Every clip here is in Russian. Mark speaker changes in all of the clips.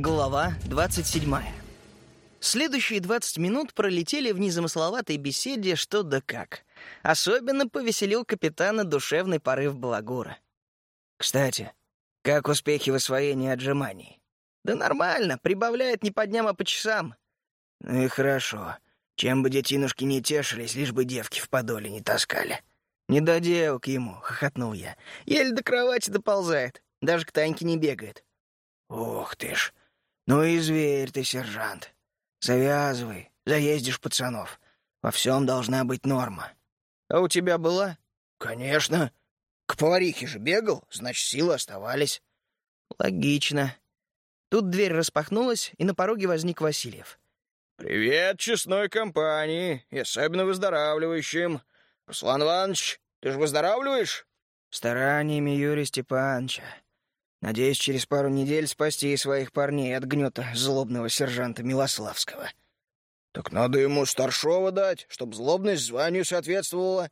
Speaker 1: Глава 27. Следующие 20 минут пролетели в незамысловатой беседе что да как. Особенно повеселил капитана душевный порыв Балагура. «Кстати, как успехи в освоении отжиманий?» «Да нормально, прибавляет не по дням, а по часам». «Ну и хорошо. Чем бы детинушки не тешились, лишь бы девки в подоле не таскали». «Не до девок ему», — хохотнул я. «Еле до кровати доползает, даже к Таньке не бегает». «Ух ты ж! Ну и зверь ты, сержант. Завязывай, заездишь пацанов. Во всем должна быть норма». «А у тебя была?» «Конечно. К поварихе же бегал, значит, силы оставались». «Логично». Тут дверь распахнулась, и на пороге возник Васильев.
Speaker 2: «Привет честной компании, и особенно выздоравливающим. Руслан Иванович, ты же выздоравливаешь?»
Speaker 1: «Стараниями Юрия Степановича. Надеюсь, через пару недель спасти своих парней от гнета злобного сержанта Милославского».
Speaker 2: «Так надо ему старшего дать, чтоб злобность званию соответствовала».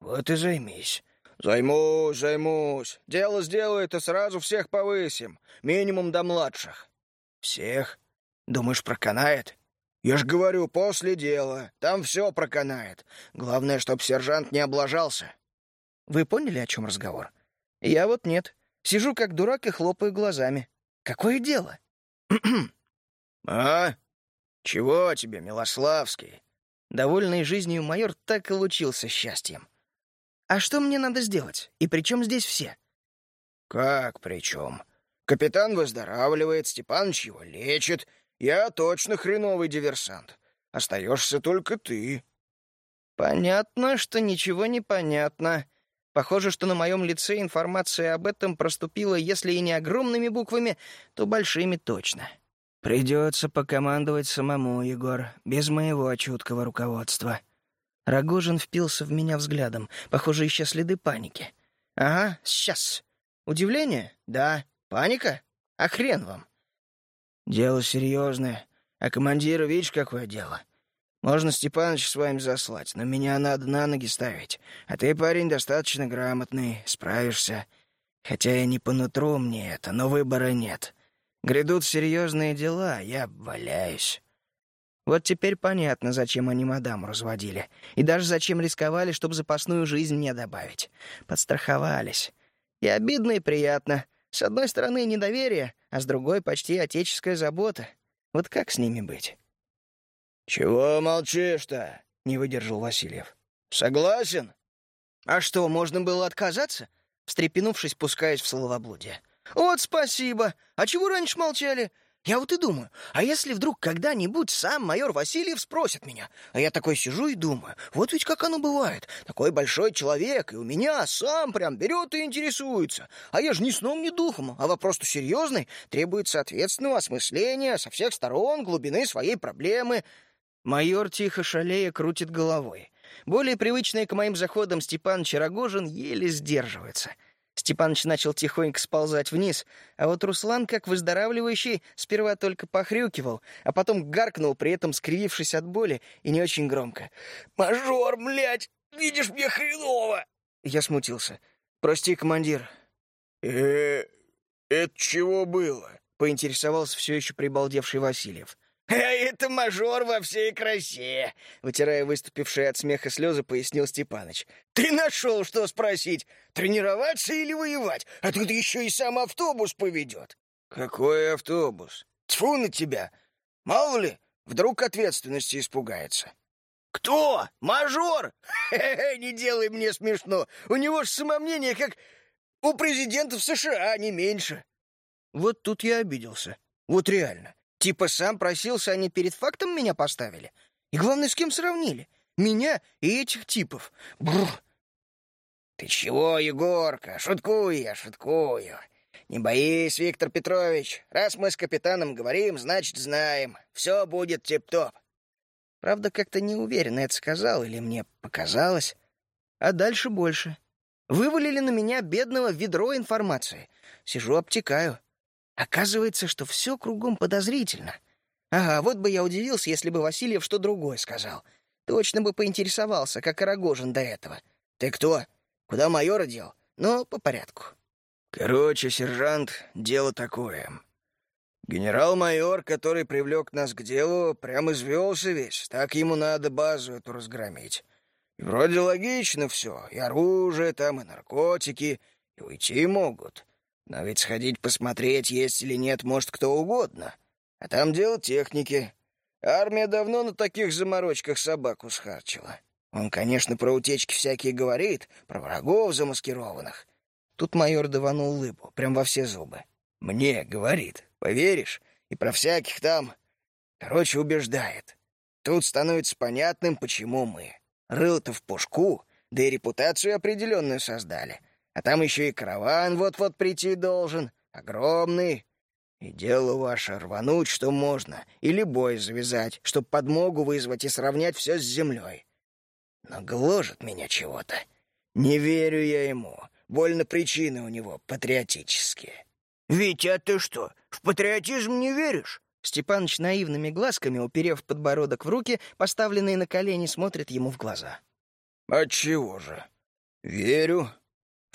Speaker 1: «Вот и займись».
Speaker 2: «Займусь, займусь. Дело сделает, и сразу всех повысим. Минимум до младших».
Speaker 1: «Всех? Думаешь, проканает?»
Speaker 2: «Я ж говорю, после дела. Там все проканает. Главное, чтоб сержант не облажался».
Speaker 1: «Вы поняли, о чем разговор? Я вот нет. Сижу как дурак и хлопаю глазами. Какое дело?»
Speaker 2: «А? Чего тебе, Милославский?»
Speaker 1: Довольный жизнью майор так и лучился счастьем. «А что мне надо сделать? И при чем здесь все?»
Speaker 2: «Как при чем? Капитан выздоравливает, Степаныч его лечит. Я точно хреновый диверсант. Остаешься только ты».
Speaker 1: «Понятно, что ничего не понятно. Похоже, что на моем лице информация об этом проступила, если и не огромными буквами, то большими точно. Придется покомандовать самому, Егор, без моего чуткого руководства». Рогожин впился в меня взглядом, похоже, ища следы паники. «Ага, сейчас. Удивление? Да. Паника? А хрен вам». «Дело серьезное. А командира видишь, какое дело? Можно Степаныч с вами заслать, но меня надо на ноги ставить. А ты, парень, достаточно грамотный, справишься. Хотя я не по нутру мне это, но выбора нет. Грядут серьезные дела, я валяюсь». Вот теперь понятно, зачем они мадам разводили. И даже зачем рисковали, чтобы запасную жизнь мне добавить. Подстраховались. И обидно, и приятно. С одной стороны недоверие, а с другой почти отеческая забота. Вот как с ними быть?
Speaker 2: «Чего молчишь-то?»
Speaker 1: — не выдержал Васильев.
Speaker 2: «Согласен?»
Speaker 1: «А что, можно было отказаться?» Встрепенувшись, пускаясь в словоблудие. «Вот спасибо! А чего раньше молчали? Я вот и думаю, а если вдруг когда-нибудь сам майор Васильев спросит меня, а я такой сижу и думаю, вот ведь как оно бывает, такой большой человек, и у меня сам прям берет и интересуется, а я же ни сном, ни духом, а вопрос-то серьезный, требует соответственного осмысления со всех сторон глубины своей проблемы». Майор тихо шалея крутит головой. Более привычный к моим заходам Степан Чарогожин еле сдерживается — Степаныч начал тихонько сползать вниз, а вот Руслан, как выздоравливающий, сперва только похрюкивал, а потом гаркнул, при этом скривившись от боли и не очень громко.
Speaker 2: «Мажор, блядь, видишь, мне хреново!»
Speaker 1: Я смутился. «Прости, командир».
Speaker 2: э это чего было?»
Speaker 1: — поинтересовался все еще прибалдевший Васильев.
Speaker 2: «А это мажор во всей красе!»
Speaker 1: Вытирая выступившие от смеха слезы, пояснил Степаныч.
Speaker 2: «Ты нашел, что спросить? Тренироваться или воевать? А тут еще и сам автобус поведет!»
Speaker 1: «Какой автобус?»
Speaker 2: «Тьфу на тебя! Мало ли, вдруг ответственности испугается!» «Кто? Мажор? Хе-хе, не делай мне смешно! У него ж самомнение, как у президентов США, не меньше!»
Speaker 1: Вот тут я обиделся. Вот реально. Типа сам просился, они перед фактом меня поставили. И главное, с кем сравнили? Меня и этих типов. Бррр.
Speaker 2: Ты чего, Егорка? Шуткую я, шуткую. Не боись, Виктор Петрович. Раз мы с капитаном говорим, значит, знаем. Все будет тип-топ.
Speaker 1: Правда, как-то неуверенно это сказал, или мне показалось. А дальше больше. Вывалили на меня бедного ведро информации. Сижу, обтекаю. Оказывается, что все кругом подозрительно. Ага, вот бы я удивился, если бы Васильев что другое сказал. Точно бы поинтересовался, как Арагожин до этого. Ты кто? Куда майора дел? Ну, по порядку.
Speaker 2: Короче, сержант, дело такое. Генерал-майор, который привлек нас к делу, прям извелся весь. Так ему надо базу эту разгромить. И вроде логично все. И оружие там, и наркотики. И уйти могут. Но ведь сходить посмотреть, есть или нет, может кто угодно. А там дело техники. Армия давно на таких заморочках собаку схарчила. Он, конечно, про утечки всякие говорит, про врагов замаскированных. Тут майор даванул улыбу, прям во все зубы. «Мне, — говорит, Поверишь? И про всяких там... Короче, убеждает. Тут становится понятным, почему мы. Рыл-то в пушку, да и репутацию определенную создали. А там еще и караван вот-вот прийти должен. Огромный. И дело ваше рвануть, что можно, или бой завязать, чтоб подмогу вызвать и сравнять все с землей. Но гложет меня чего-то. Не верю я ему. Больно причины у него патриотические.
Speaker 1: «Витя, а ты что, в патриотизм не веришь?» Степаныч наивными глазками, уперев подбородок в руки, поставленные на колени, смотрит ему в глаза.
Speaker 2: «Отчего же? Верю.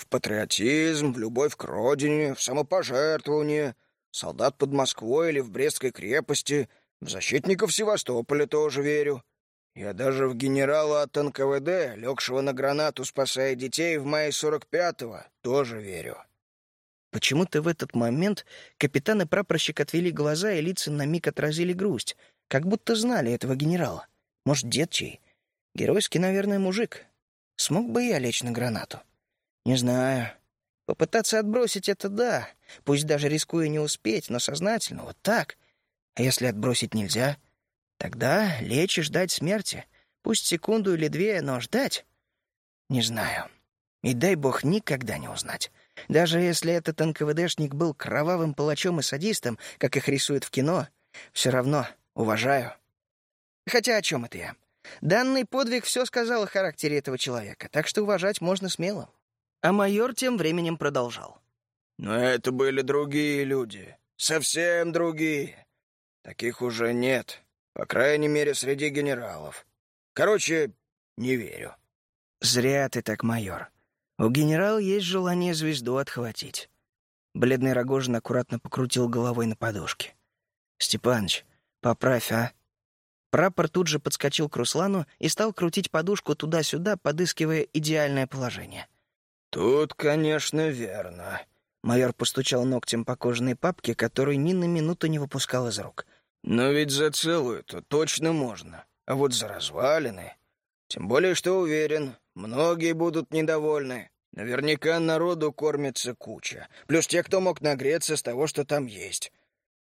Speaker 2: В патриотизм, в любовь к родине, в самопожертвование. Солдат под Москвой или в Брестской крепости, в защитников Севастополя тоже верю. Я даже в генерала от НКВД, легшего на гранату, спасая детей в мае 45-го, тоже верю.
Speaker 1: Почему-то в этот момент капитан и прапорщик отвели глаза, и лица на миг отразили грусть, как будто знали этого генерала. Может, дед чей? Геройский, наверное, мужик. Смог бы я лечь на гранату? Не знаю. Попытаться отбросить — это да, пусть даже рискуя не успеть, но сознательно, вот так. А если отбросить нельзя? Тогда лечь и ждать смерти. Пусть секунду или две, но ждать? Не знаю. И дай бог никогда не узнать. Даже если этот НКВДшник был кровавым палачом и садистом, как их рисуют в кино, все равно уважаю. Хотя о чем это я? Данный подвиг все сказал о характере этого человека, так что уважать можно смело. А майор тем временем продолжал.
Speaker 2: Но это были другие люди. Совсем другие. Таких уже нет. По крайней мере, среди генералов. Короче, не верю.
Speaker 1: Зря ты так, майор. У генерала есть желание звезду отхватить. Бледный Рогожин аккуратно покрутил головой на подушке. «Степаныч, поправь, а?» Прапор тут же подскочил к Руслану и стал крутить подушку туда-сюда, подыскивая идеальное положение.
Speaker 2: «Тут, конечно, верно».
Speaker 1: Майор постучал ногтем по кожаной папке, которую ни на минуту не выпускал из рук.
Speaker 2: «Но ведь за целую-то точно можно. А вот за развалины... Тем более, что уверен, многие будут недовольны. Наверняка народу кормится куча. Плюс те, кто мог нагреться с того, что там есть.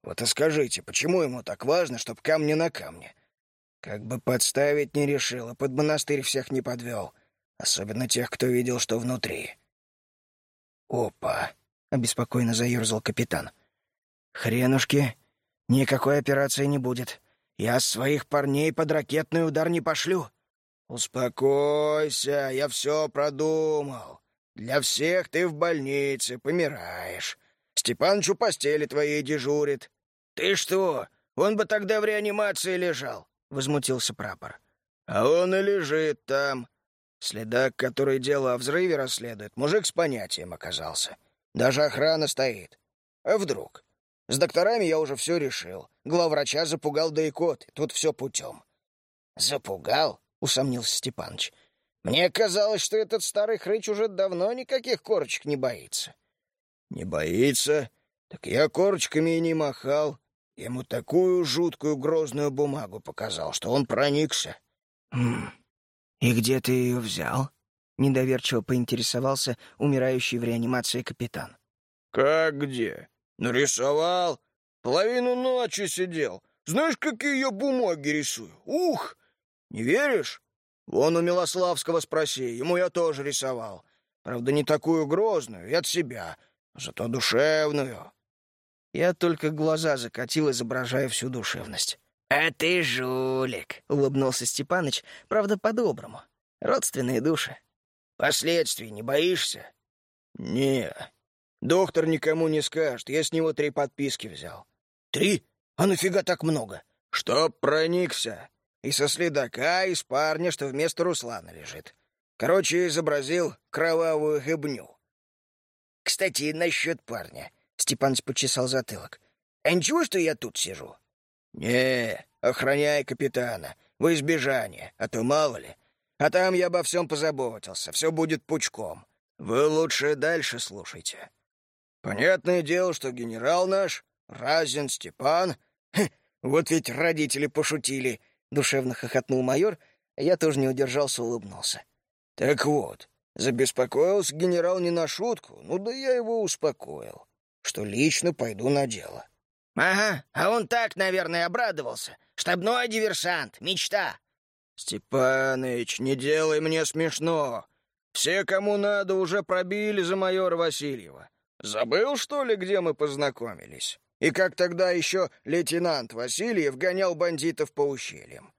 Speaker 2: Вот и скажите, почему ему так важно, чтоб камни на камне? Как бы подставить не решил, и под монастырь всех не подвел. Особенно тех, кто видел, что внутри. «Опа!» — обеспокоенно заерзал капитан. «Хренушки! Никакой операции не будет. Я своих парней под ракетный удар не пошлю. «Успокойся, я все продумал. Для всех ты в больнице, помираешь. Степаныч у постели твоей дежурит». «Ты что, он бы тогда в реанимации лежал», — возмутился прапор. «А он и лежит там. Следак, который дело о взрыве расследует, мужик с понятием оказался. Даже охрана стоит. А вдруг? С докторами я уже все решил. Главврача запугал да и кот, тут все путем». «Запугал? — усомнился Степаныч. «Мне казалось, что этот старый хрыч уже давно никаких корочек не боится». «Не боится? Так я корочками и не махал. Ему такую жуткую грозную бумагу показал, что он проникся».
Speaker 1: «Хм. И где ты ее взял?» — недоверчиво поинтересовался умирающий в реанимации капитан.
Speaker 2: «Как где? Нарисовал. Половину ночи сидел. Знаешь, какие я бумаги рисую? Ух! Не веришь? Вон у Милославского спроси, ему я тоже рисовал. Правда, не такую грозную, и от себя, зато душевную.
Speaker 1: Я только глаза закатил, изображая всю душевность. «А ты жулик!» — улыбнулся Степаныч, правда, по-доброму. Родственные души.
Speaker 2: «Последствий не боишься?» «Не. Доктор никому не скажет. Я с него три подписки взял». «Три? А нафига так много?» «Чтоб проникся. И со следака, и с парня, что вместо Руслана лежит. Короче, изобразил кровавую гыбню. Кстати, насчет парня. Степаныч почесал затылок. А ничего, что я тут сижу?» «Не, охраняй капитана, во избежание, а то мало ли. А там я обо всем позаботился, все будет пучком. Вы лучше дальше слушайте. Понятное дело, что генерал наш, Разин Степан... Хе, вот ведь родители пошутили, — душевно хохотнул майор, а я тоже не удержался, улыбнулся. Так вот, забеспокоился генерал не на шутку, ну да я его успокоил, что лично пойду на дело.
Speaker 1: «Ага, а он так, наверное, обрадовался. Штабной диверсант, мечта».
Speaker 2: «Степаныч, не делай мне смешно. Все, кому надо, уже пробили за майора Васильева. Забыл, что ли, где мы познакомились? И как тогда еще лейтенант Васильев гонял бандитов по ущельям?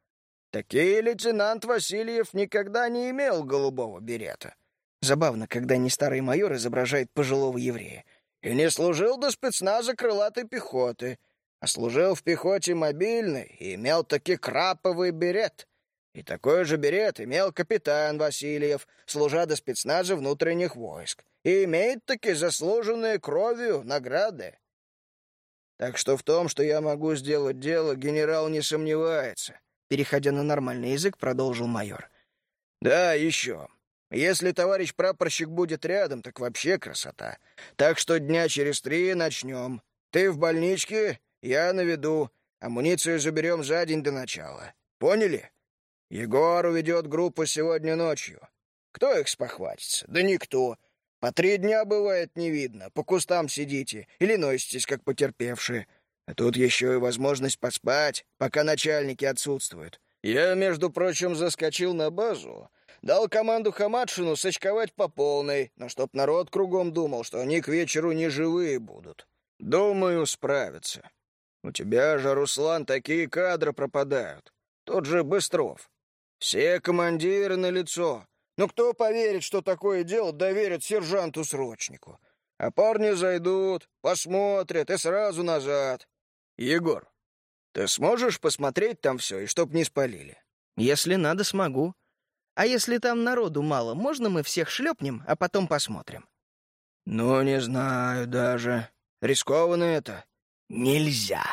Speaker 2: Такие лейтенант Васильев никогда не имел голубого берета. Забавно, когда не старый майор изображает пожилого еврея. И не служил до спецназа крылатой пехоты, а служил в пехоте мобильной и имел таки краповый берет. И такой же берет имел капитан Васильев, служа до спецназа внутренних войск, и имеет таки заслуженные кровью награды. Так что в том, что я могу сделать дело, генерал не сомневается. Переходя на нормальный язык, продолжил майор. Да, еще. Если товарищ прапорщик будет рядом, так вообще красота. Так что дня через три начнем. Ты в больничке, я на виду. Амуницию заберем за день до начала. Поняли? Егор уведет группу сегодня ночью. Кто их спохватится? Да никто. По три дня, бывает, не видно. По кустам сидите или носитесь, как потерпевшие. А тут еще и возможность поспать, пока начальники отсутствуют. Я, между прочим, заскочил на базу, дал команду Хамадшину сочковать по полной, но чтоб народ кругом думал, что они к вечеру не живые будут. Думаю, справятся. У тебя же, Руслан, такие кадры пропадают. Тот же Быстров. Все командиры на лицо. Но кто поверит, что такое дело доверят сержанту-срочнику? А парни зайдут, посмотрят и сразу назад. Егор, ты сможешь посмотреть там все, и чтоб не спалили?
Speaker 1: Если надо, смогу. А если там народу мало, можно мы всех шлепнем, а потом посмотрим?
Speaker 2: Ну, не знаю даже. Рискованно это.
Speaker 1: Нельзя.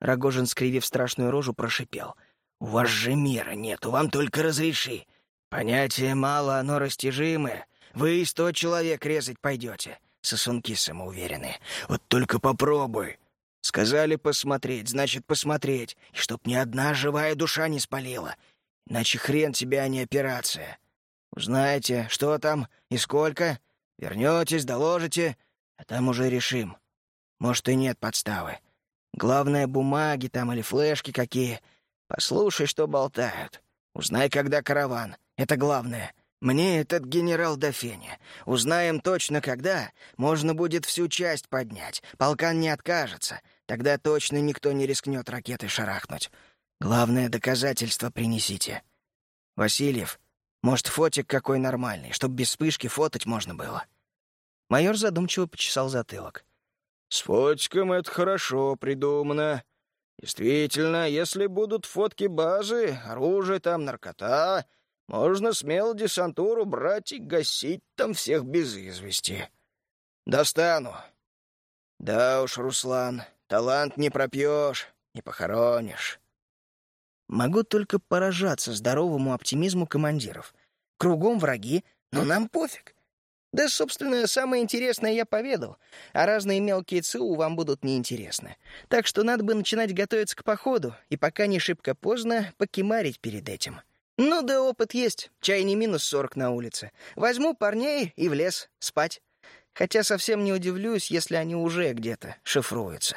Speaker 1: Рогожин, скривив страшную рожу, прошипел — у вас же мира нету, вам только разреши. Понятие мало, оно растяжимое. Вы сто человек резать пойдете. Сосунки самоуверенные. Вот только попробуй. Сказали посмотреть, значит посмотреть. И чтоб ни одна живая душа не спалила. Иначе хрен тебе, а не операция. Узнаете, что там и сколько, вернетесь, доложите, а там уже решим. Может, и нет подставы. Главное, бумаги там или флешки какие — Послушай, что болтают. Узнай, когда караван. Это главное. Мне этот генерал до Узнаем точно, когда. Можно будет всю часть поднять. Полкан не откажется. Тогда точно никто не рискнет ракеты шарахнуть. Главное доказательство принесите. Васильев, может, фотик какой нормальный, чтоб без вспышки фотать можно было. Майор задумчиво почесал затылок.
Speaker 2: «С фотиком это хорошо придумано. Действительно, если будут фотки базы, оружие там, наркота, можно смело десантуру брать и гасить там всех без извести. Достану. Да уж, Руслан, талант не пропьешь, не похоронишь.
Speaker 1: Могу только поражаться здоровому оптимизму командиров. Кругом враги, но нам пофиг. Да, собственно, самое интересное я поведал, а разные мелкие ЦУ вам будут неинтересны. Так что надо бы начинать готовиться к походу, и пока не шибко поздно, покемарить перед этим. Ну да опыт есть, чай не минус сорок на улице. Возьму парней и в лес спать. Хотя совсем не удивлюсь, если они уже где-то шифруются.